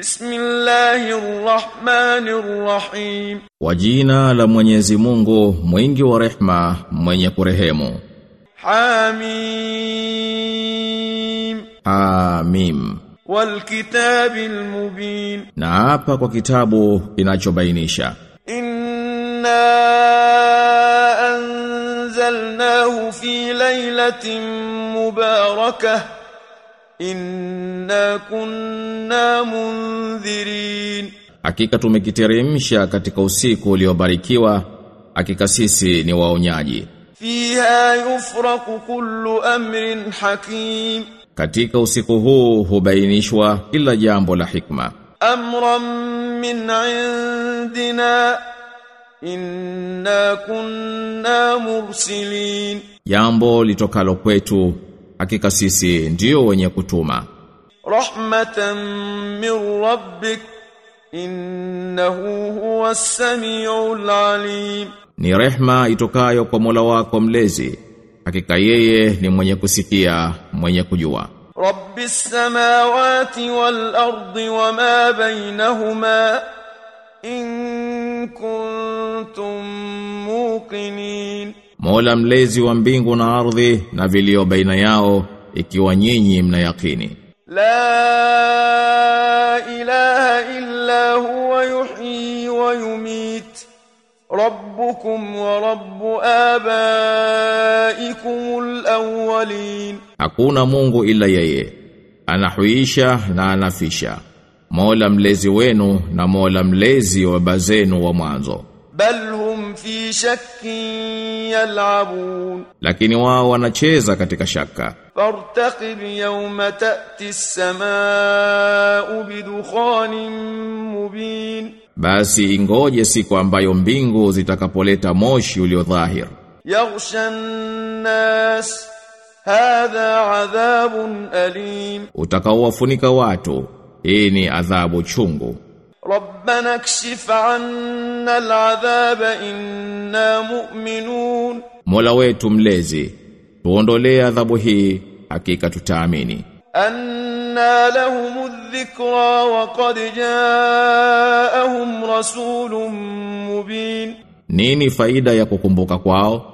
Bismillahirrahmanirrahim. Kwa jina la Mwenyezi Mungu mwingi wa rehma mwenye kurehemu Hamim. Amim Wal kitabil mubin. na hapa kwa kitabu kinachobainisha Inna anzalnahu fi laylatin mubarakah inna kunna mundhirin, hakika tumekiteremsha katika usiku uliobarikiwa, hakika sisi ni waonyaji. Fiha yufraku kullu amrin hakim, katika usiku huu hubainishwa kila jambo la hikma. Amran min indina inna kunna mursilin, jambo litokalo kwetu hakika sisi ndio wenye kutuma. Rahmatan min rabbik innahu huwa samiul alim, ni rehma itokayo kwa Mola wako mlezi, hakika yeye ni mwenye kusikia mwenye kujua. rabbis samawati wal ardi wama bainahuma in kuntum muqinin Mola mlezi wa mbingu na ardhi na vilio baina yao ikiwa nyinyi mna yakini. La ilaha illa huwa yuhyi wa yumit. Rabbukum wa rabbu abaikumul awwalin. Hakuna Mungu ila yeye. Anahuisha na anafisha. Mola mlezi wenu na Mola mlezi wa bazenu wa mwanzo. Bal fi shakkin yal'abun. Lakini wao wanacheza katika shaka. Fartaqib yawma ta'ti as-samaa'u bidukhanin mubin. Basi ingoje siku ambayo mbingu zitakapoleta moshi ulio dhahir. Yaghshan nas hadha adhabun alim. Utakaowafunika watu hii ni adhabu chungu. ربنا اكشف عنا العذاب إنا مؤمنون Mola wetu mlezi, tuondolee adhabu hii, hakika tutaamini. أنا لهم الذكرى وقد جاءهم رسول مبين Nini faida ya kukumbuka kwao?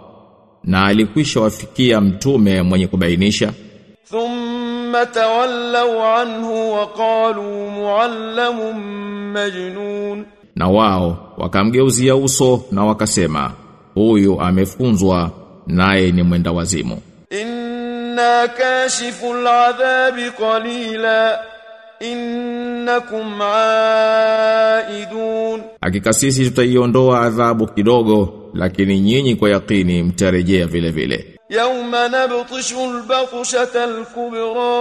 Na alikwisha wafikia mtume mwenye kubainisha ثم تولوا عنه وقالوا معلم مجنون na wao wakamgeuzia uso na wakasema huyu amefunzwa naye ni mwenda wazimu. إنا كاشف العذاب قليلا إنكم عائدون Hakika sisi tutaiondoa adhabu kidogo lakini nyinyi kwa yakini mtarejea vile vile. يوم نبطش البطشة الكبرى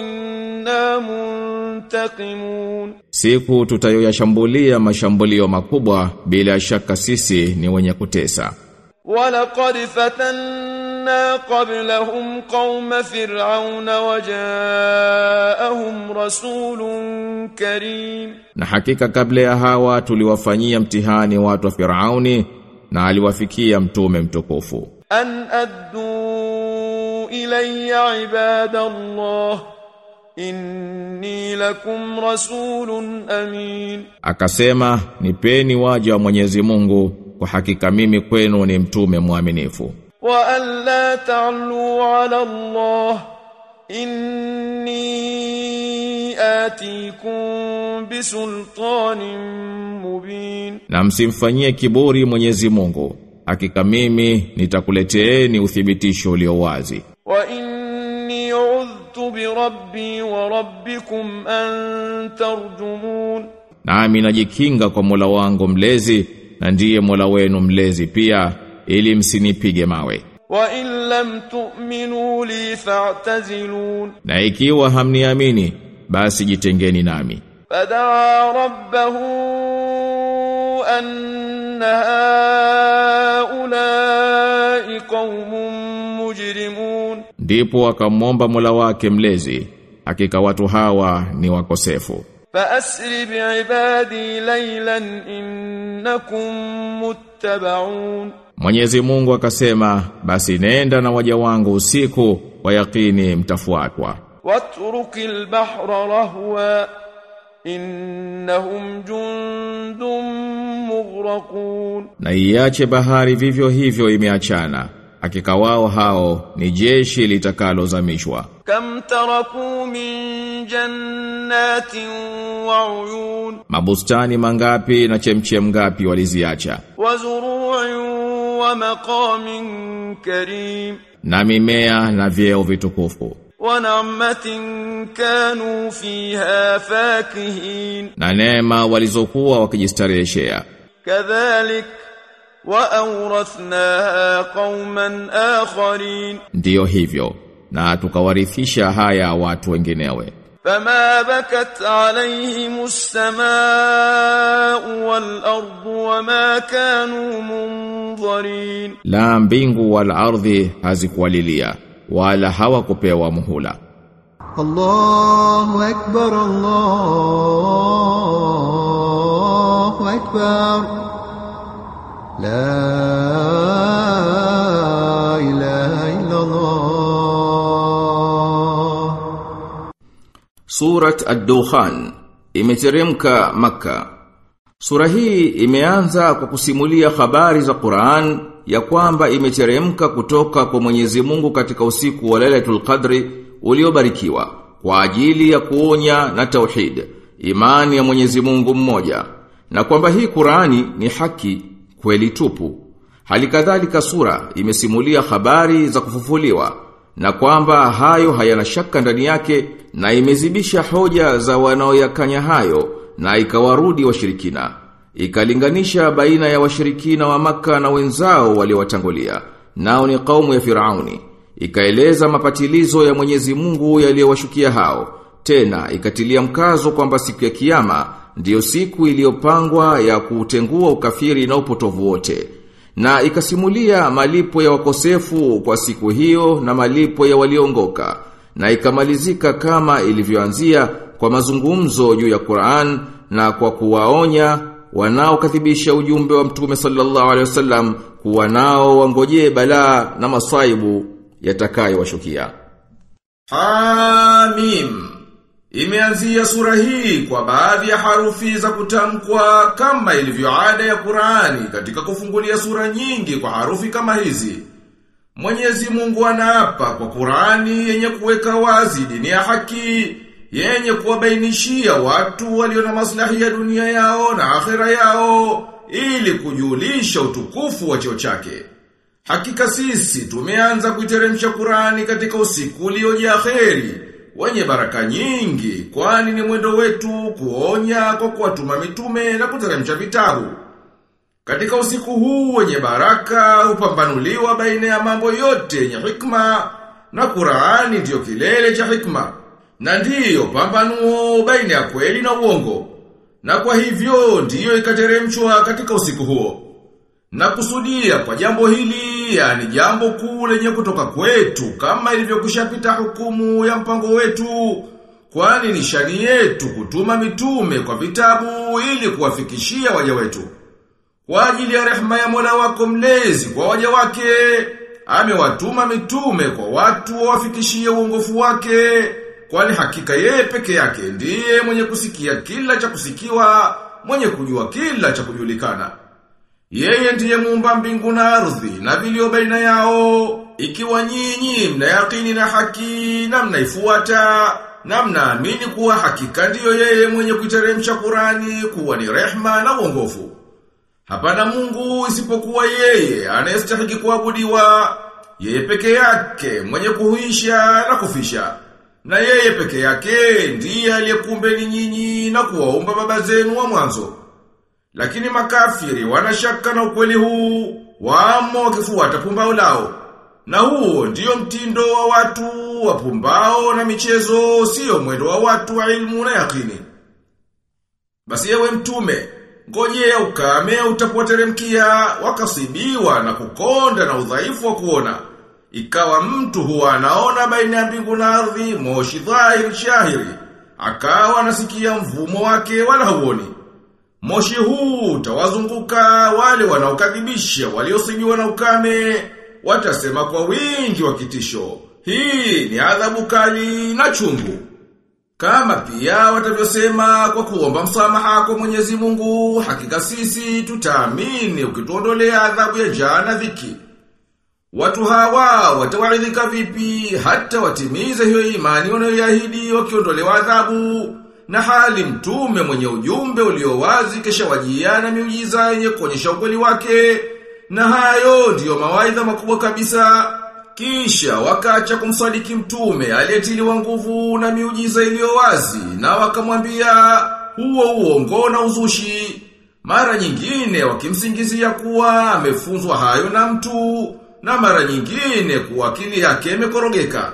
إنا منتقمون Siku tutayoyashambulia mashambulio makubwa bila shaka sisi ni wenye kutesa. ولقد فتنا قبلهم قوم فرعون وجاءهم رسول كريم Na hakika kabla ya hawa tuliwafanyia mtihani watu wa Firauni na aliwafikia mtume mtukufu. أن أدوا إلي عباد الله إني لكم رسول أمين Akasema nipeni waja wa Mwenyezi Mungu kwa hakika mimi kwenu ni mtume mwaminifu. وأن لا تعلوا على الله إني آتيكم بسلطان مبين Na msimfanyie kiburi Mwenyezi Mungu. hakika mimi nitakuleteeni uthibitisho ulio wazi. Wa inni udhtu bi rabbi wa rabbikum an tarjumun. Nami najikinga kwa Mola wangu mlezi na ndiye Mola wenu mlezi pia ili msinipige mawe. Wa in lam tu'minu li fa'tazilun. Na ikiwa hamniamini basi jitengeni nami. فدعا ربه أن هؤلاء قوم مجرمون Ndipo akamwomba Mola wake mlezi, hakika watu hawa ni wakosefu. فأسر بعبادي ليلا إنكم متبعون Mwenyezi Mungu akasema, basi nenda na waja wangu usiku, wa yakini mtafuatwa. واترك البحر رهوا innahum jundum mughraqun, na iache bahari vivyo hivyo imeachana hakika wao hao ni jeshi litakalozamishwa. Kam taraku min jannatin wa uyun, mabustani mangapi na chemchem ngapi waliziacha. Wa zuru'in wa maqamin karim, na mimea na vyeo vitukufu. ونعمة كانوا فيها فاكهين Na neema walizokuwa wakijistareheshea. كذلك وأورثناها قوما آخرين Ndiyo hivyo. Na tukawarithisha haya watu wenginewe. فما بكت عليهم السماء والأرض وما كانوا منظرين La mbingu wala ardhi hazikuwalilia Wala hawakupewa muhula. الله أكبر الله أكبر لا إله إلا الله Surat Ad-Dukhan imeteremka Makka. Sura hii imeanza kwa kusimulia habari za Qur'an ya kwamba imeteremka kutoka kwa Mwenyezi Mungu katika usiku wa Lailatul Qadri uliobarikiwa kwa ajili ya kuonya na tauhid, imani ya Mwenyezi Mungu mmoja, na kwamba hii Qur'ani ni haki kweli tupu. Halikadhalika sura imesimulia habari za kufufuliwa na kwamba hayo hayana shaka ndani yake na imezibisha hoja za wanaoyakanya hayo na ikawarudi washirikina. Ikalinganisha baina ya washirikina wa maka na wenzao waliowatangulia. Nao ni kaumu ya Firauni. Ikaeleza mapatilizo ya Mwenyezi Mungu yaliyowashukia hao. Tena ikatilia mkazo kwamba siku ya kiyama ndiyo siku iliyopangwa ya kuutengua ukafiri na upotovu wote. Na ikasimulia malipo ya wakosefu kwa siku hiyo na malipo ya waliongoka. Na ikamalizika kama ilivyoanzia kwa mazungumzo juu ya Qur'an na kwa kuwaonya wanaokadhibisha ujumbe wa Mtume sallallahu alaihi wasallam kuwa nao wangojee balaa na masaibu yatakayowashukia. Hamim Imeanzia sura hii kwa baadhi ya harufi za kutamkwa kama ilivyo ada ya Qur'ani katika kufungulia sura nyingi kwa harufi kama hizi. Mwenyezi Mungu anaapa kwa Qur'ani yenye kuweka wazi dini ya haki, yenye kuwabainishia watu walio na maslahi ya dunia yao na akhera yao ili kujulisha utukufu wa cheo chake. Hakika sisi tumeanza kuiteremsha Qur'ani katika usiku uliojaa kheri wenye baraka nyingi kwani ni mwendo wetu kuonya kwa kuwatuma mitume na kuteremsha vitabu. Katika usiku huu wenye baraka hupambanuliwa baina ya mambo yote yenye hikma na Qur'ani ndiyo kilele cha hikma na ndiyo pambanuo baina ya kweli na uongo. Na kwa hivyo ndiyo ikateremshwa katika usiku huo. Na kusudia kwa jambo hili, yani jambo kuu lenye kutoka kwetu, kama ilivyokushapita hukumu ya mpango wetu, kwani ni shani yetu kutuma mitume kwa vitabu ili kuwafikishia waja wetu. Kwa ajili ya rehema ya Mola wako mlezi kwa waja wake, amewatuma mitume kwa watu wawafikishie uongofu wake, kwani hakika yeye peke yake ndiye mwenye kusikia kila cha kusikiwa, mwenye kujua kila cha kujulikana. Yeye ndiye muumba mbingu na ardhi na vilio baina yao, ikiwa nyinyi mnayakini na haki na mnaifuata na mnaamini kuwa hakika ndiyo yeye mwenye kuiteremsha Kurani kuwa ni rehma na uongofu. Hapana Mungu isipokuwa yeye anayestahiki kuabudiwa, yeye peke yake mwenye kuhuisha na kufisha. Na yeye peke yake ndiye aliyekumbeni nyinyi na kuwaumba baba zenu wa mwanzo. Lakini makafiri wanashaka na ukweli huu, wamo wakifuata pumbao lao. Na huo ndiyo mtindo wa watu wa pumbao na michezo, sio mwendo wa watu wa ilmu na yakini. Basi yewe mtume, ngojea ukame utapoteremkia, wakasibiwa na kukonda na udhaifu wa kuona. Ikawa mtu huwa anaona baina ya mbingu na ardhi moshi dhahiri shahiri, akawa anasikia mvumo wake wala huoni. Moshi huu utawazunguka wale wanaokadhibisha waliosibiwa na ukame, watasema kwa wingi wa kitisho. Hii ni adhabu kali na chungu. Kama pia watavyosema kwa kuomba msamaha kwa Mwenyezi Mungu, hakika sisi tutaamini ukituondolea adhabu ya njaa na dhiki. Watu hawa watawaidhika vipi hata watimize hiyo imani wanayoahidi wakiondolewa adhabu? Na hali mtume mwenye ujumbe ulio wazi kisha wajiana miujiza yenye kuonyesha ukweli wake. Na hayo ndiyo mawaidha makubwa kabisa. Kisha wakacha kumsadiki mtume aliyetiliwa nguvu na miujiza iliyo wazi na wakamwambia huo uongo na uzushi. Mara nyingine wakimsingizia kuwa amefunzwa hayo na mtu na mara nyingine kuwa akili yake imekorogeka.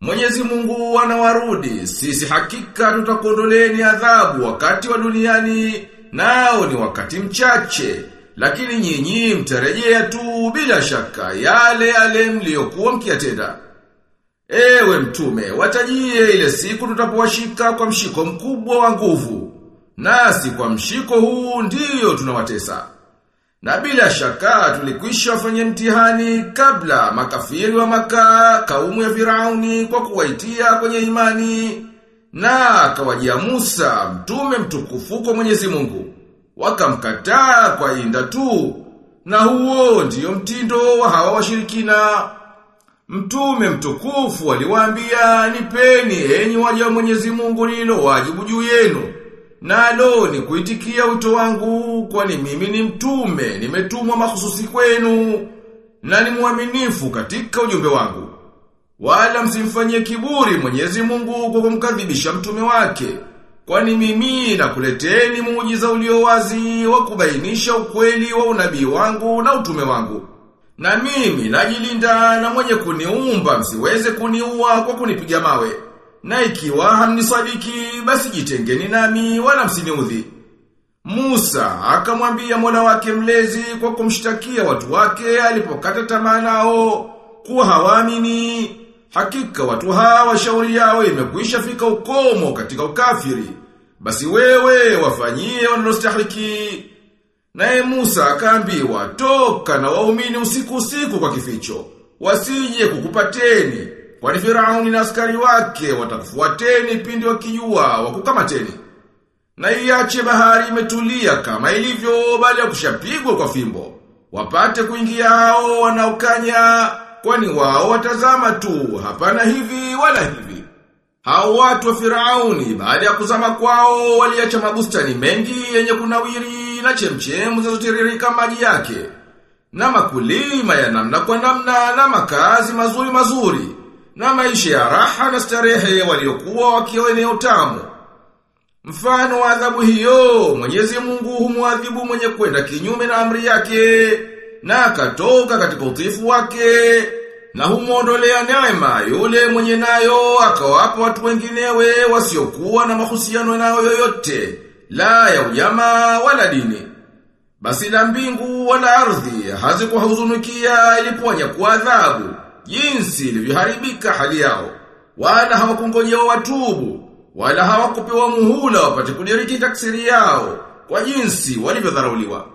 Mwenyezi Mungu anawarudi, sisi hakika tutakuondoleni adhabu wakati wa duniani, nao ni wakati mchache, lakini nyinyi mtarejea tu bila shaka yale yale mliokuwa mkiyatenda. Ewe mtume, watajie ile siku tutapowashika kwa mshiko mkubwa wa nguvu, nasi kwa mshiko huu ndiyo tunawatesa. Na bila shaka tulikwisha wafanya mtihani kabla makafiri wa maka kaumu ya Firauni kwa kuwaitia kwenye imani. Na akawajia Musa mtume mtukufu kwa Mwenyezi Mungu. Wakamkataa kwa inda tu. Na huo ndiyo mtindo wa hawa washirikina. Mtume mtukufu aliwaambia nipeni enyi waja wa Mwenyezi Mungu lilo wajibu juu yenu Nalo ni kuitikia wito wangu kwani mimi ni mtume, nimetumwa mahususi kwenu na ni mwaminifu katika ujumbe wangu. Wala msimfanyie kiburi Mwenyezi Mungu kwa kumkadhibisha mtume wake. Kwani mimi nakuleteni muujiza ulio wazi wa kubainisha ukweli wa unabii wangu na utume wangu. Na mimi najilinda na mwenye kuniumba msiweze kuniua kwa kunipiga mawe. Na ikiwa hamnisadiki basi jitengeni nami wala msiniudhi. Musa akamwambia Mola wake mlezi kwa kumshtakia watu wake alipokata tamaa nao kuwa hawaamini. Hakika watu hawa shauri yao imekwisha fika ukomo katika ukafiri. Basi wewe wafanyie wanalostahiki. Naye Musa akaambiwa toka na waumini usiku usiku kwa kificho. Wasije kukupateni Kwani Firauni na askari wake watakufuateni pindi wakijua wakukamateni. Na iache bahari imetulia kama ilivyo baada ya kushapigwa kwa fimbo. Wapate kuingia hao wanaokanya kwani wao watazama tu hapana hivi wala hivi. Hao watu wa Firauni baada ya kuzama kwao waliacha mabustani mengi yenye kunawiri na chemchemu zinazotiririka maji yake. Na makulima ya namna kwa namna na makazi mazuri mazuri na maisha ya raha na starehe waliokuwa wakiwa eneo tamu. Mfano wa adhabu hiyo, Mwenyezi Mungu humwadhibu mwenye kwenda kinyume na amri yake, na akatoka katika utifu wake, na humuondolea neema yule mwenye nayo akawapa watu wenginewe wasiokuwa na mahusiano nayo yoyote, la ya ujamaa wala dini. Basi la mbingu wala ardhi hazikuhuzunikia ilipoanya kwa adhabu jinsi ilivyoharibika hali yao. Wala hawakungojea watubu wala hawakupewa muhula wapate kudiriki taksiri yao kwa jinsi walivyodharauliwa